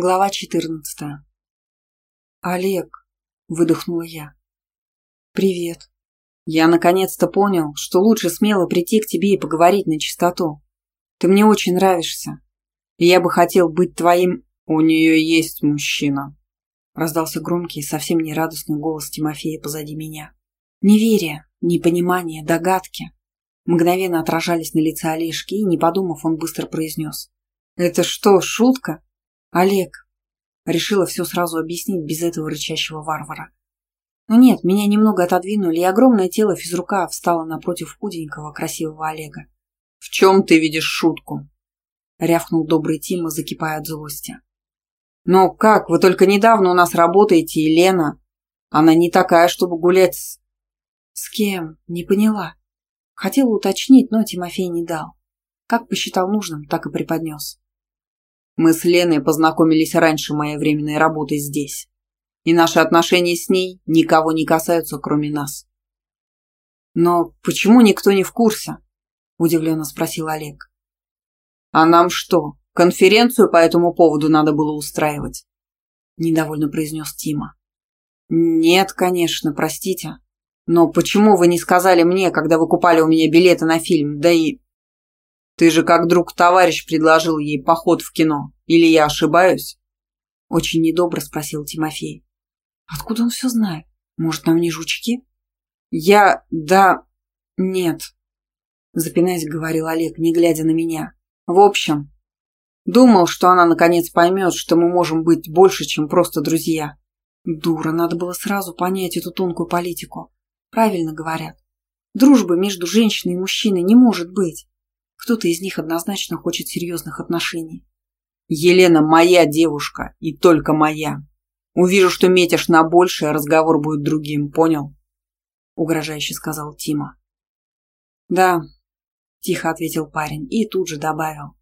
Глава четырнадцатая. «Олег», — выдохнула я. «Привет. Я наконец-то понял, что лучше смело прийти к тебе и поговорить на чистоту. Ты мне очень нравишься, и я бы хотел быть твоим...» «У нее есть мужчина», — раздался громкий, совсем нерадостный голос Тимофея позади меня. Неверие, непонимание, догадки мгновенно отражались на лице Олежки, и, не подумав, он быстро произнес. «Это что, шутка?» «Олег!» Решила все сразу объяснить без этого рычащего варвара. Но нет, меня немного отодвинули, и огромное тело физрука встало напротив худенького, красивого Олега. «В чем ты видишь шутку?» рявкнул добрый Тима, закипая от злости. «Но как? Вы только недавно у нас работаете, и Лена. Она не такая, чтобы гулять с...» «С кем? Не поняла». Хотела уточнить, но Тимофей не дал. Как посчитал нужным, так и преподнес. Мы с Леной познакомились раньше моей временной работы здесь. И наши отношения с ней никого не касаются, кроме нас. Но почему никто не в курсе? Удивленно спросил Олег. А нам что, конференцию по этому поводу надо было устраивать? Недовольно произнес Тима. Нет, конечно, простите. Но почему вы не сказали мне, когда вы купали у меня билеты на фильм, да и... Ты же как друг товарищ предложил ей поход в кино. Или я ошибаюсь? Очень недобро спросил Тимофей. Откуда он все знает? Может, нам не жучки? Я... да... нет. Запинаясь, говорил Олег, не глядя на меня. В общем, думал, что она наконец поймет, что мы можем быть больше, чем просто друзья. Дура, надо было сразу понять эту тонкую политику. Правильно говорят. Дружбы между женщиной и мужчиной не может быть. Кто-то из них однозначно хочет серьезных отношений. Елена моя девушка, и только моя. Увижу, что метишь на большее, разговор будет другим, понял? Угрожающе сказал Тима. Да, тихо ответил парень и тут же добавил.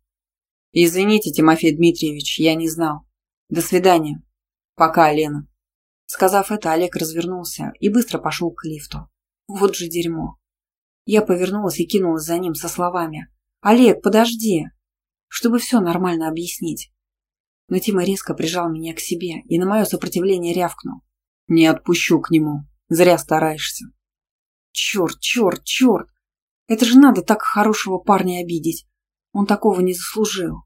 Извините, Тимофей Дмитриевич, я не знал. До свидания. Пока, Лена. Сказав это, Олег развернулся и быстро пошел к лифту. Вот же дерьмо. Я повернулась и кинулась за ним со словами «Олег, подожди!» чтобы все нормально объяснить. Но Тима резко прижал меня к себе и на мое сопротивление рявкнул. «Не отпущу к нему. Зря стараешься». «Черт, черт, черт! Это же надо так хорошего парня обидеть. Он такого не заслужил.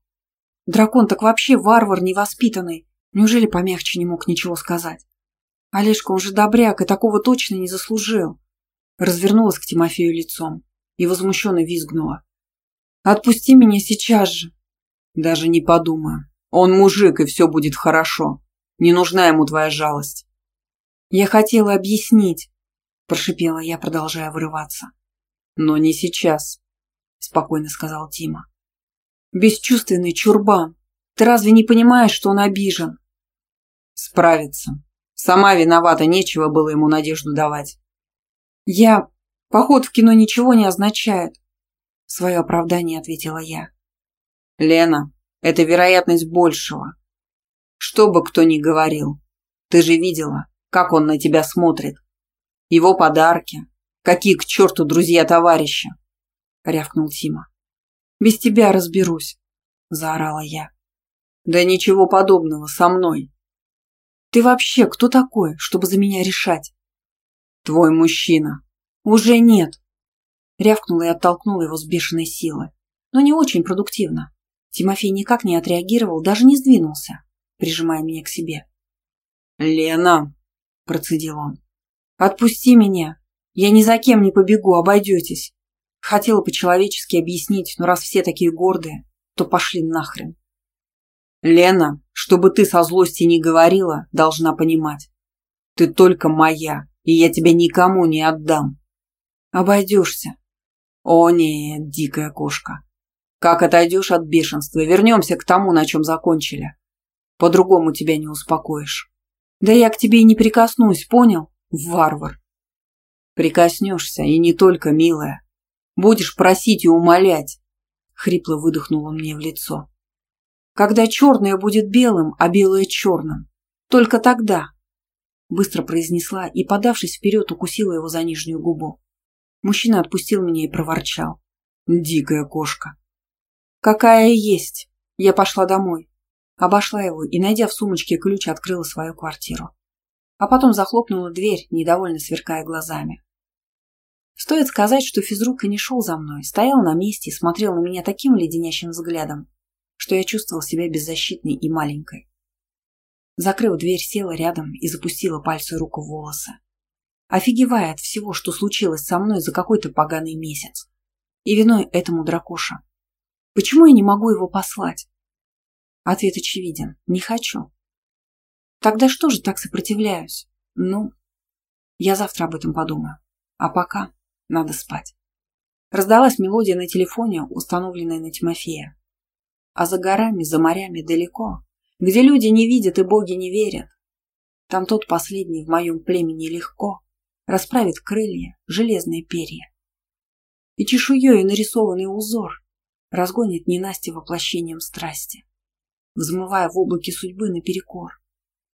Дракон так вообще варвар невоспитанный. Неужели помягче не мог ничего сказать? Олежка, он же добряк и такого точно не заслужил». Развернулась к Тимофею лицом и возмущенно визгнула. Отпусти меня сейчас же. Даже не подумаю. Он мужик, и все будет хорошо. Не нужна ему твоя жалость. Я хотела объяснить, прошипела я, продолжая вырываться. Но не сейчас, спокойно сказал Тима. Бесчувственный чурбан. Ты разве не понимаешь, что он обижен? Справится. Сама виновата, нечего было ему надежду давать. Я... Поход в кино ничего не означает свое оправдание ответила я. Лена, это вероятность большего. Что бы кто ни говорил, ты же видела, как он на тебя смотрит. Его подарки, какие к черту друзья-товарищи, рявкнул Тима. Без тебя разберусь, заорала я. Да ничего подобного, со мной. Ты вообще кто такой, чтобы за меня решать? Твой мужчина. Уже нет, Рявкнула и оттолкнула его с бешеной силы. Но не очень продуктивно. Тимофей никак не отреагировал, даже не сдвинулся, прижимая меня к себе. «Лена!» – процедил он. «Отпусти меня! Я ни за кем не побегу, обойдетесь!» Хотела по-человечески объяснить, но раз все такие гордые, то пошли нахрен. «Лена, чтобы ты со злости не говорила, должна понимать. Ты только моя, и я тебя никому не отдам». «Обойдешься. О нет, дикая кошка. Как отойдешь от бешенства, вернемся к тому, на чем закончили. По-другому тебя не успокоишь. Да я к тебе и не прикоснусь, понял? Варвар. Прикоснешься, и не только, милая. Будешь просить и умолять. Хрипло выдохнул он мне в лицо. Когда черное будет белым, а белое черным. Только тогда. Быстро произнесла и, подавшись вперед, укусила его за нижнюю губу. Мужчина отпустил меня и проворчал. «Дикая кошка». «Какая есть. Я пошла домой. Обошла его и, найдя в сумочке ключ, открыла свою квартиру. А потом захлопнула дверь, недовольно сверкая глазами. Стоит сказать, что физрук и не шел за мной, стоял на месте и смотрел на меня таким леденящим взглядом, что я чувствовал себя беззащитной и маленькой. Закрыв дверь, села рядом и запустила пальцы руку в волосы. Офигевая от всего, что случилось со мной за какой-то поганый месяц. И виной этому дракоша. Почему я не могу его послать? Ответ очевиден. Не хочу. Тогда что же так сопротивляюсь? Ну, я завтра об этом подумаю. А пока надо спать. Раздалась мелодия на телефоне, установленная на Тимофея. А за горами, за морями далеко, где люди не видят и боги не верят, там тот последний в моем племени легко расправит крылья, железные перья. И чешуей нарисованный узор разгонит ненасти воплощением страсти, взмывая в облаке судьбы наперекор.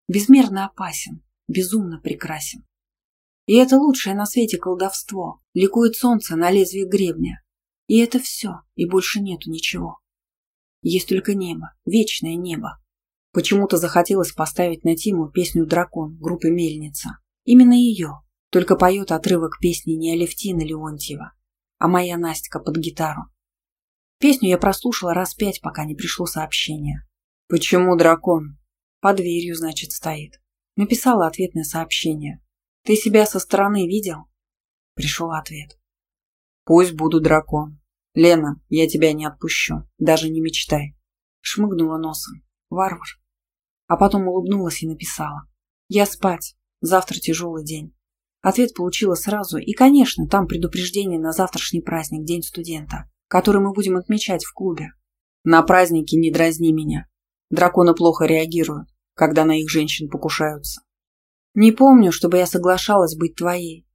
Безмерно опасен, безумно прекрасен. И это лучшее на свете колдовство. Ликует солнце на лезвии гребня. И это все, и больше нету ничего. Есть только небо, вечное небо. Почему-то захотелось поставить на Тиму песню «Дракон» группы «Мельница». Именно ее. Только поет отрывок песни не Алевтина Леонтьева, а моя Настя под гитару. Песню я прослушала раз пять, пока не пришло сообщение. «Почему дракон?» «Под дверью, значит, стоит». Написала ответное сообщение. «Ты себя со стороны видел?» Пришел ответ. «Пусть буду дракон. Лена, я тебя не отпущу. Даже не мечтай». Шмыгнула носом. Варвар. А потом улыбнулась и написала. «Я спать. Завтра тяжелый день». Ответ получила сразу, и, конечно, там предупреждение на завтрашний праздник, День студента который мы будем отмечать в клубе. На праздники не дразни меня. Драконы плохо реагируют, когда на их женщин покушаются. Не помню, чтобы я соглашалась быть твоей.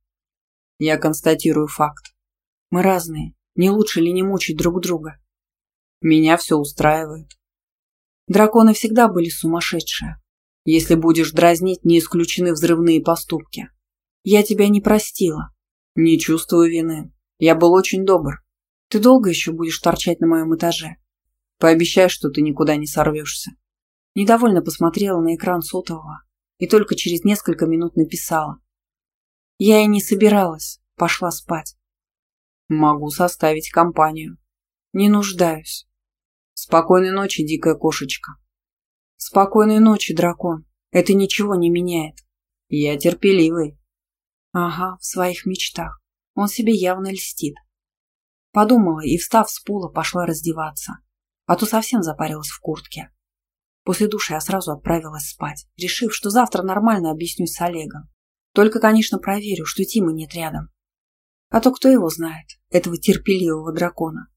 Я констатирую факт. Мы разные. Не лучше ли не мучить друг друга? Меня все устраивает. Драконы всегда были сумасшедшие. Если будешь дразнить, не исключены взрывные поступки. Я тебя не простила. Не чувствую вины. Я был очень добр. Ты долго еще будешь торчать на моем этаже? Пообещай, что ты никуда не сорвешься. Недовольно посмотрела на экран сотового и только через несколько минут написала. Я и не собиралась, пошла спать. Могу составить компанию. Не нуждаюсь. Спокойной ночи, дикая кошечка. Спокойной ночи, дракон. Это ничего не меняет. Я терпеливый. Ага, в своих мечтах. Он себе явно льстит. Подумала и, встав с пола, пошла раздеваться. А то совсем запарилась в куртке. После душа я сразу отправилась спать, решив, что завтра нормально объяснюсь с Олегом. Только, конечно, проверю, что Тима нет рядом. А то кто его знает, этого терпеливого дракона.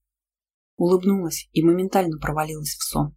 Улыбнулась и моментально провалилась в сон.